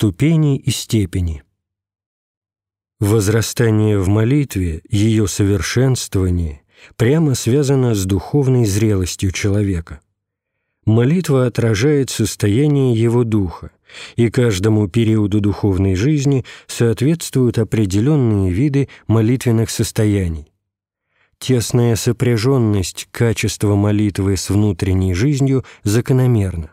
Ступени и степени. Возрастание в молитве, ее совершенствование прямо связано с духовной зрелостью человека. Молитва отражает состояние его духа, и каждому периоду духовной жизни соответствуют определенные виды молитвенных состояний. Тесная сопряженность качества молитвы с внутренней жизнью закономерна.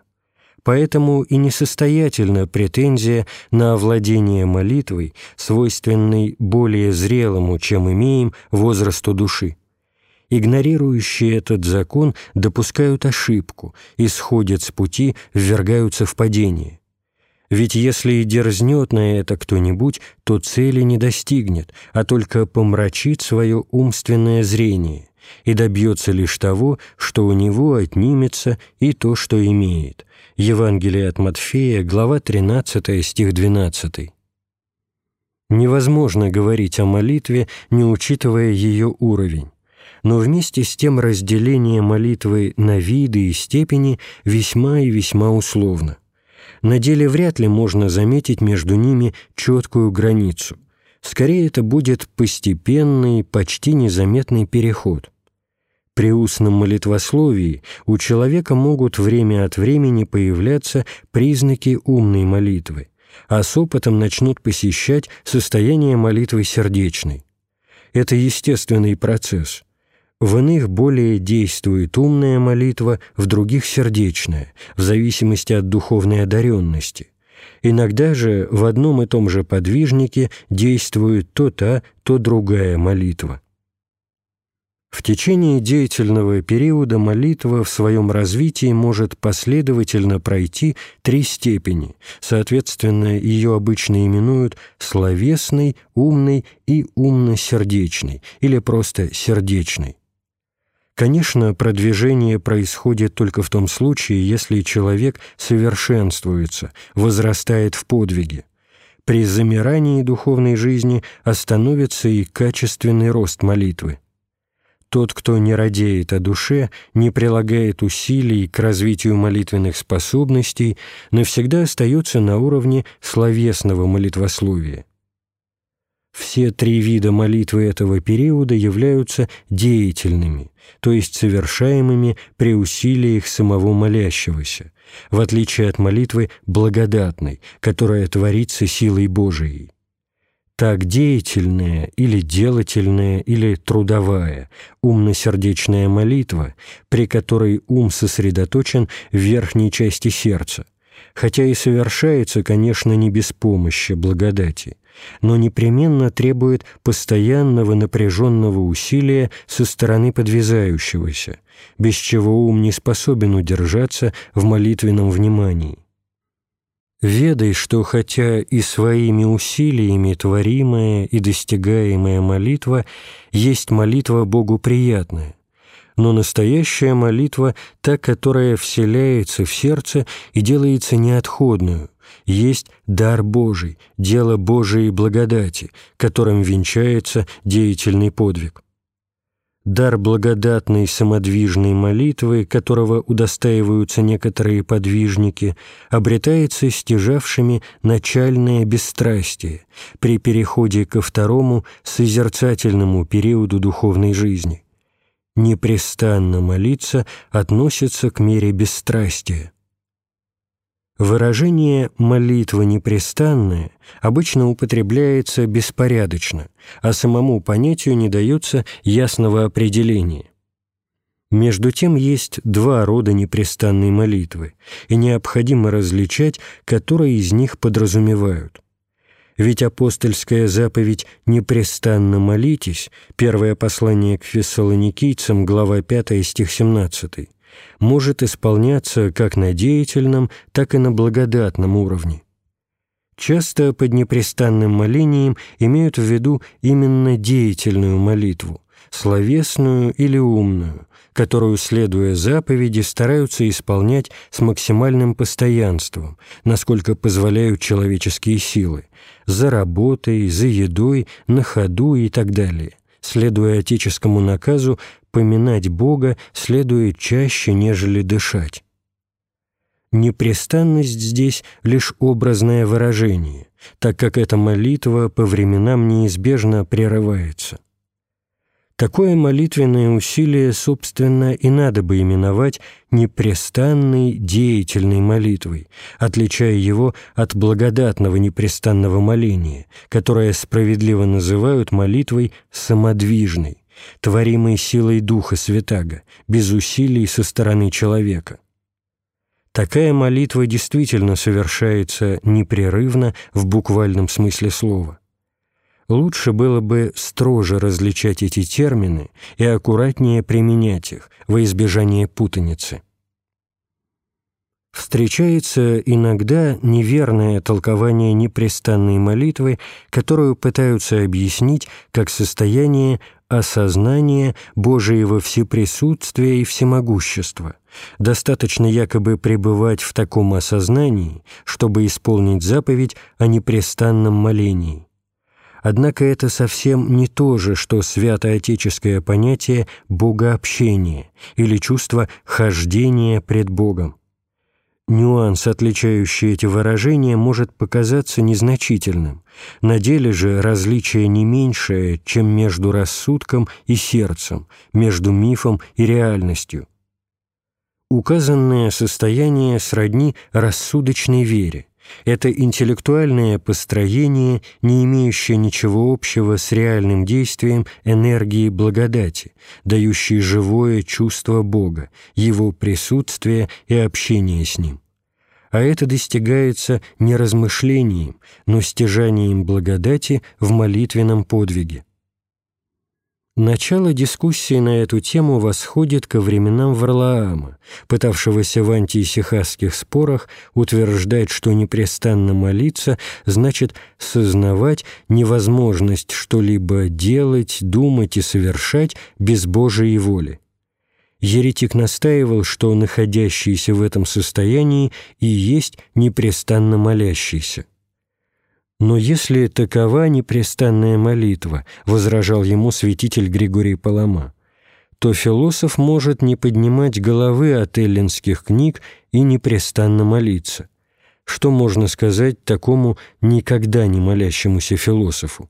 Поэтому и несостоятельна претензия на овладение молитвой, свойственной более зрелому, чем имеем, возрасту души. Игнорирующие этот закон допускают ошибку, исходят с пути, ввергаются в падение. Ведь если и дерзнет на это кто-нибудь, то цели не достигнет, а только помрачит свое умственное зрение и добьется лишь того, что у него отнимется и то, что имеет. Евангелие от Матфея, глава 13, стих 12. Невозможно говорить о молитве, не учитывая ее уровень. Но вместе с тем разделение молитвы на виды и степени весьма и весьма условно. На деле вряд ли можно заметить между ними четкую границу. Скорее, это будет постепенный, почти незаметный переход – при устном молитвословии у человека могут время от времени появляться признаки умной молитвы, а с опытом начнут посещать состояние молитвы сердечной. Это естественный процесс. В иных более действует умная молитва, в других – сердечная, в зависимости от духовной одаренности. Иногда же в одном и том же подвижнике действует то та, то другая молитва. В течение деятельного периода молитва в своем развитии может последовательно пройти три степени, соответственно, ее обычно именуют словесной, умной и умно-сердечной или просто сердечной. Конечно, продвижение происходит только в том случае, если человек совершенствуется, возрастает в подвиге. При замирании духовной жизни остановится и качественный рост молитвы. Тот, кто не радеет о душе, не прилагает усилий к развитию молитвенных способностей, навсегда остается на уровне словесного молитвословия. Все три вида молитвы этого периода являются деятельными, то есть совершаемыми при усилиях самого молящегося, в отличие от молитвы благодатной, которая творится силой Божией так деятельная или делательная или трудовая, умно-сердечная молитва, при которой ум сосредоточен в верхней части сердца, хотя и совершается, конечно, не без помощи благодати, но непременно требует постоянного напряженного усилия со стороны подвязающегося, без чего ум не способен удержаться в молитвенном внимании. Ведай, что хотя и своими усилиями творимая и достигаемая молитва есть молитва Богу приятная, но настоящая молитва — та, которая вселяется в сердце и делается неотходную, есть дар Божий, дело Божией благодати, которым венчается деятельный подвиг дар благодатной самодвижной молитвы, которого удостаиваются некоторые подвижники, обретается стяжавшими начальное бесстрастие при переходе ко второму созерцательному периоду духовной жизни. Непрестанно молиться относится к мере бесстрастия. Выражение «молитва непрестанная» обычно употребляется беспорядочно, а самому понятию не дается ясного определения. Между тем есть два рода непрестанной молитвы, и необходимо различать, которые из них подразумевают. Ведь апостольская заповедь «непрестанно молитесь» первое послание к фессалоникийцам, глава 5, стих 17, может исполняться как на деятельном, так и на благодатном уровне. Часто под непрестанным молением имеют в виду именно деятельную молитву, словесную или умную, которую, следуя заповеди, стараются исполнять с максимальным постоянством, насколько позволяют человеческие силы, за работой, за едой, на ходу и так далее, следуя отеческому наказу поминать Бога следует чаще, нежели дышать. Непрестанность здесь лишь образное выражение, так как эта молитва по временам неизбежно прерывается. Такое молитвенное усилие, собственно, и надо бы именовать непрестанной деятельной молитвой, отличая его от благодатного непрестанного моления, которое справедливо называют молитвой самодвижной, творимой силой Духа Святаго, без усилий со стороны человека. Такая молитва действительно совершается непрерывно в буквальном смысле слова. Лучше было бы строже различать эти термины и аккуратнее применять их во избежание путаницы. Встречается иногда неверное толкование непрестанной молитвы, которую пытаются объяснить как состояние осознания Божьего всеприсутствия и всемогущества. Достаточно якобы пребывать в таком осознании, чтобы исполнить заповедь о непрестанном молении. Однако это совсем не то же, что святоотеческое понятие богообщения или чувство хождения пред Богом. Нюанс, отличающий эти выражения, может показаться незначительным. На деле же различие не меньшее, чем между рассудком и сердцем, между мифом и реальностью. Указанное состояние сродни рассудочной вере. Это интеллектуальное построение, не имеющее ничего общего с реальным действием энергии благодати, дающей живое чувство Бога, Его присутствие и общение с Ним. А это достигается не размышлением, но стяжанием благодати в молитвенном подвиге. Начало дискуссии на эту тему восходит ко временам Варлаама, пытавшегося в антиисихасских спорах утверждать, что непрестанно молиться значит сознавать невозможность что-либо делать, думать и совершать без Божией воли. Еретик настаивал, что находящийся в этом состоянии и есть непрестанно молящийся. «Но если такова непрестанная молитва», — возражал ему святитель Григорий Палама, то философ может не поднимать головы от эллинских книг и непрестанно молиться. Что можно сказать такому никогда не молящемуся философу?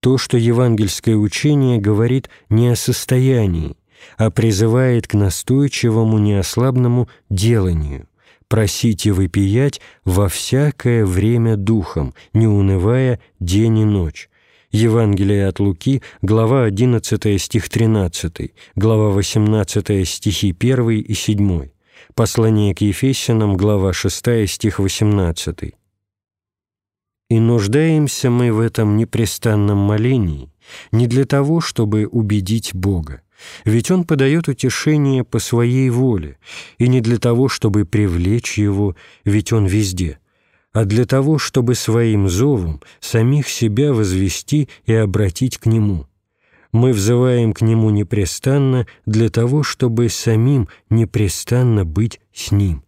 То, что евангельское учение говорит не о состоянии, а призывает к настойчивому неослабному деланию – просить и выпиять во всякое время духом, не унывая день и ночь». Евангелие от Луки, глава 11, стих 13, глава 18, стихи 1 и 7, послание к Ефесянам, глава 6, стих 18. «И нуждаемся мы в этом непрестанном молении не для того, чтобы убедить Бога, ведь он подает утешение по своей воле, и не для того, чтобы привлечь его, ведь он везде, а для того, чтобы своим зовом самих себя возвести и обратить к нему. Мы взываем к нему непрестанно для того, чтобы самим непрестанно быть с ним.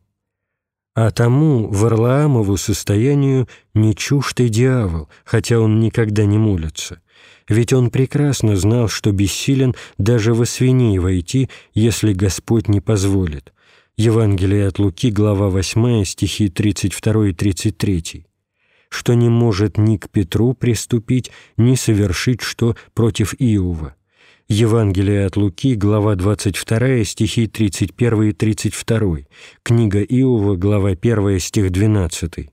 А тому Варлаамову состоянию не чужд и дьявол, хотя он никогда не молится ведь он прекрасно знал, что бессилен даже во свиней войти, если Господь не позволит. Евангелие от Луки, глава 8, стихи 32 и 33 что не может ни к Петру приступить, ни совершить что против Иова. Евангелие от Луки, глава 22, стихи 31 и 32, книга Иова, глава 1, стих 12.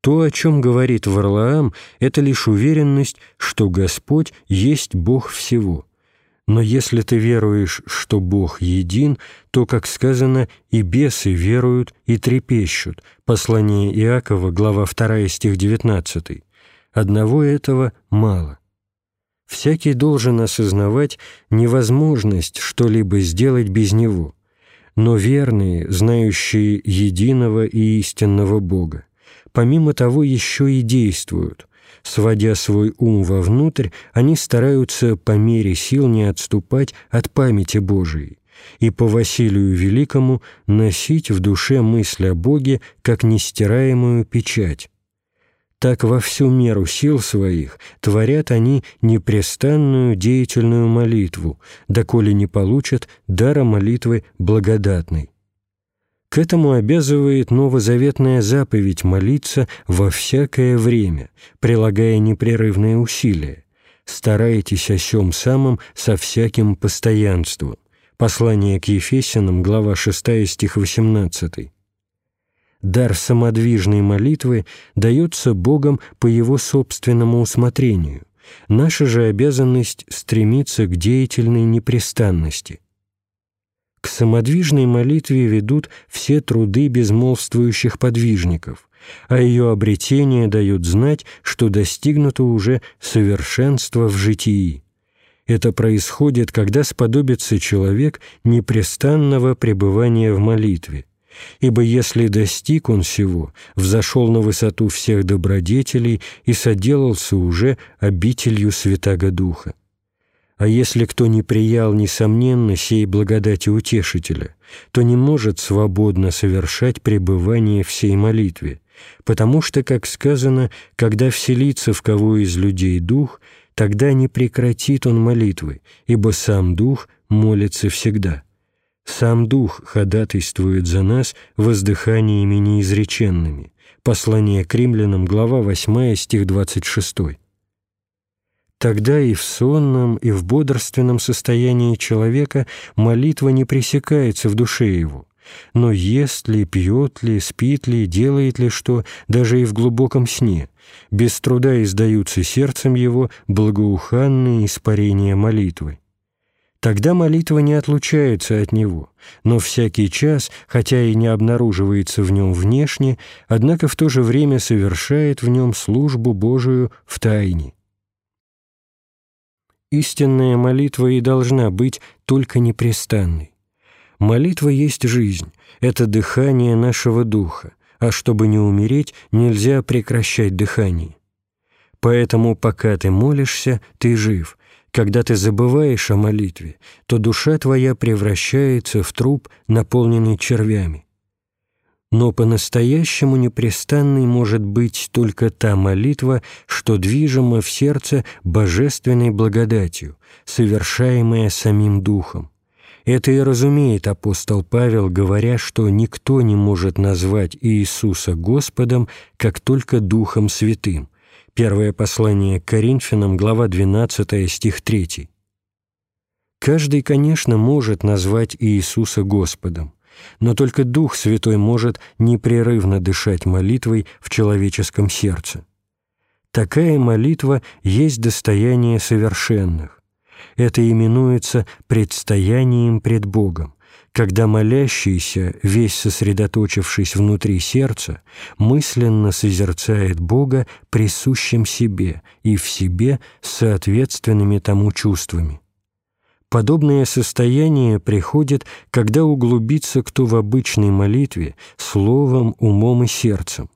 То, о чем говорит Варлаам, это лишь уверенность, что Господь есть Бог всего. Но если ты веруешь, что Бог един, то, как сказано, и бесы веруют и трепещут. Послание Иакова, глава 2, стих 19. Одного этого мало. Всякий должен осознавать невозможность что-либо сделать без Него, но верные, знающие единого и истинного Бога помимо того еще и действуют. Сводя свой ум вовнутрь, они стараются по мере сил не отступать от памяти Божией и по Василию Великому носить в душе мысль о Боге как нестираемую печать. Так во всю меру сил своих творят они непрестанную деятельную молитву, доколе не получат дара молитвы благодатной. К этому обязывает новозаветная заповедь молиться во всякое время, прилагая непрерывные усилия. Старайтесь о сем самом со всяким постоянством. Послание к Ефесянам, глава 6, стих 18. Дар самодвижной молитвы дается Богом по Его собственному усмотрению. Наша же обязанность стремиться к деятельной непрестанности. К самодвижной молитве ведут все труды безмолвствующих подвижников, а ее обретение дает знать, что достигнуто уже совершенство в житии. Это происходит, когда сподобится человек непрестанного пребывания в молитве. Ибо если достиг он всего, взошел на высоту всех добродетелей и соделался уже обителью Святаго Духа. А если кто не приял, несомненно, сей благодати утешителя, то не может свободно совершать пребывание в сей молитве, потому что, как сказано, когда вселится в кого из людей Дух – тогда не прекратит он молитвы, ибо сам Дух молится всегда. Сам Дух ходатайствует за нас воздыханиями неизреченными. Послание к римлянам, глава 8, стих 26. Тогда и в сонном, и в бодрственном состоянии человека молитва не пресекается в душе его, но ест ли, пьет ли, спит ли, делает ли что, даже и в глубоком сне, без труда издаются сердцем его благоуханные испарения молитвы. Тогда молитва не отлучается от него, но всякий час, хотя и не обнаруживается в нем внешне, однако в то же время совершает в нем службу Божию в тайне. Истинная молитва и должна быть только непрестанной. Молитва есть жизнь, это дыхание нашего духа, а чтобы не умереть, нельзя прекращать дыхание. Поэтому, пока ты молишься, ты жив. Когда ты забываешь о молитве, то душа твоя превращается в труп, наполненный червями. Но по-настоящему непрестанной может быть только та молитва, что движима в сердце божественной благодатью, совершаемая самим Духом. Это и разумеет апостол Павел, говоря, что никто не может назвать Иисуса Господом, как только Духом Святым. Первое послание к Коринфянам, глава 12, стих 3. Каждый, конечно, может назвать Иисуса Господом, но только Дух Святой может непрерывно дышать молитвой в человеческом сердце. Такая молитва есть достояние совершенных, это именуется предстоянием пред Богом, когда молящийся, весь сосредоточившись внутри сердца, мысленно созерцает Бога присущим себе и в себе соответственными тому чувствами. Подобное состояние приходит, когда углубится кто в обычной молитве словом, умом и сердцем,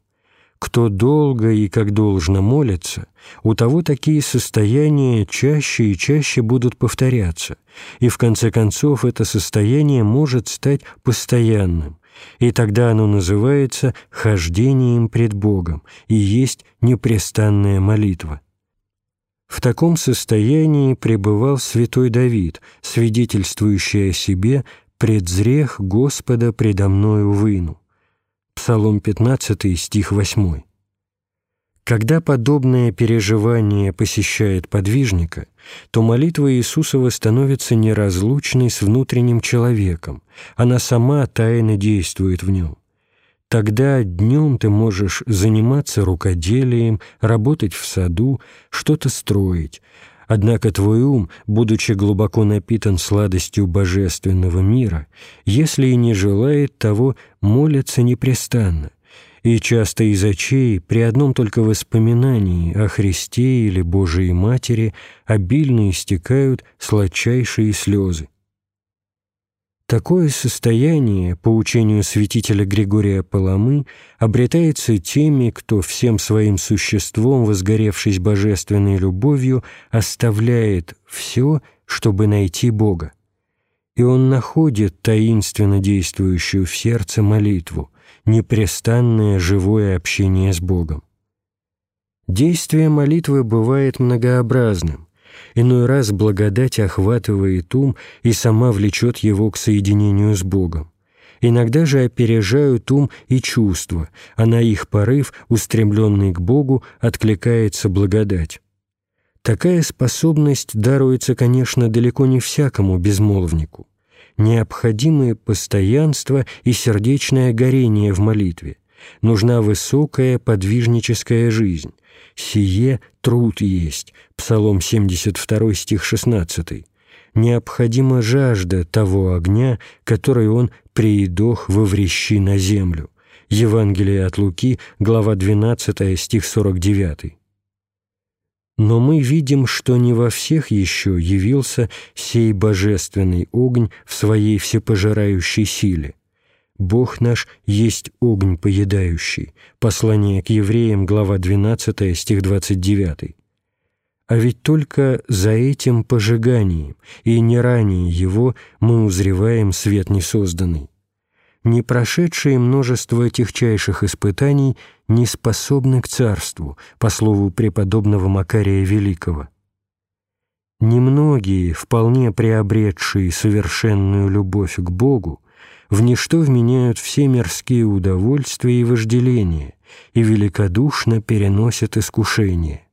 кто долго и как должно молится, у того такие состояния чаще и чаще будут повторяться, и в конце концов это состояние может стать постоянным, и тогда оно называется хождением пред Богом и есть непрестанная молитва. В таком состоянии пребывал святой Давид, свидетельствующий о себе «предзрех Господа предо мною выну». Псалом 15, стих 8. Когда подобное переживание посещает подвижника, то молитва Иисусова становится неразлучной с внутренним человеком, она сама тайно действует в нем. Тогда днем ты можешь заниматься рукоделием, работать в саду, что-то строить, Однако твой ум, будучи глубоко напитан сладостью божественного мира, если и не желает того, молится непрестанно, и часто из очей при одном только воспоминании о Христе или Божией Матери обильно истекают сладчайшие слезы. Такое состояние, по учению святителя Григория Паламы, обретается теми, кто всем своим существом, возгоревшись божественной любовью, оставляет все, чтобы найти Бога. И он находит таинственно действующую в сердце молитву, непрестанное живое общение с Богом. Действие молитвы бывает многообразным, Иной раз благодать охватывает ум и сама влечет его к соединению с Богом. иногда же опережают ум и чувства, а на их порыв, устремленный к Богу, откликается благодать. Такая способность даруется, конечно, далеко не всякому безмолвнику. Необходимы постоянство и сердечное горение в молитве. Нужна высокая подвижническая жизнь. «Сие труд есть» Псалом 72 стих 16 необходима жажда того огня, который он приедох воврещи на землю. Евангелие от Луки, глава 12, стих 49. Но мы видим, что не во всех еще явился сей божественный огонь в своей всепожирающей силе. Бог наш есть огонь поедающий. Послание к евреям, глава 12, стих 29. А ведь только за этим пожиганием, и не ранее его, мы узреваем свет несозданный. Не прошедшие множество тихчайших испытаний не способны к царству, по слову преподобного Макария Великого. Немногие, вполне приобретшие совершенную любовь к Богу, в ничто вменяют все мирские удовольствия и вожделения и великодушно переносят искушения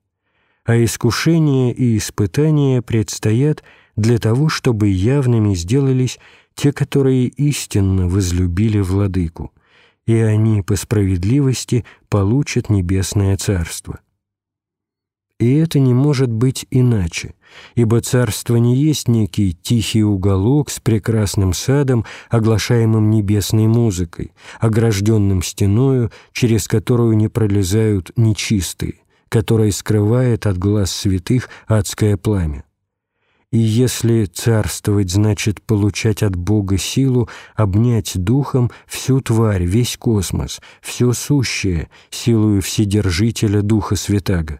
а искушения и испытания предстоят для того, чтобы явными сделались те, которые истинно возлюбили Владыку, и они по справедливости получат небесное Царство. И это не может быть иначе, ибо Царство не есть некий тихий уголок с прекрасным садом, оглашаемым небесной музыкой, огражденным стеною, через которую не пролезают нечистые, которое скрывает от глаз святых адское пламя. И если царствовать значит получать от Бога силу, обнять духом всю тварь, весь космос, все сущее, силою Вседержителя Духа Святаго,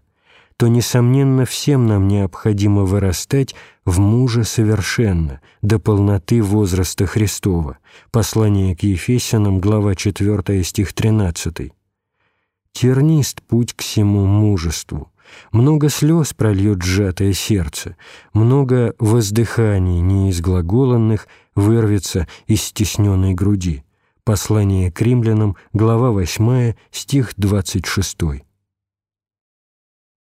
то, несомненно, всем нам необходимо вырастать в мужа совершенно, до полноты возраста Христова. Послание к Ефесянам, глава 4, стих 13 тернист путь к всему мужеству. Много слез прольет сжатое сердце, много воздыханий неизглаголанных вырвется из стесненной груди. Послание к римлянам, глава 8, стих 26.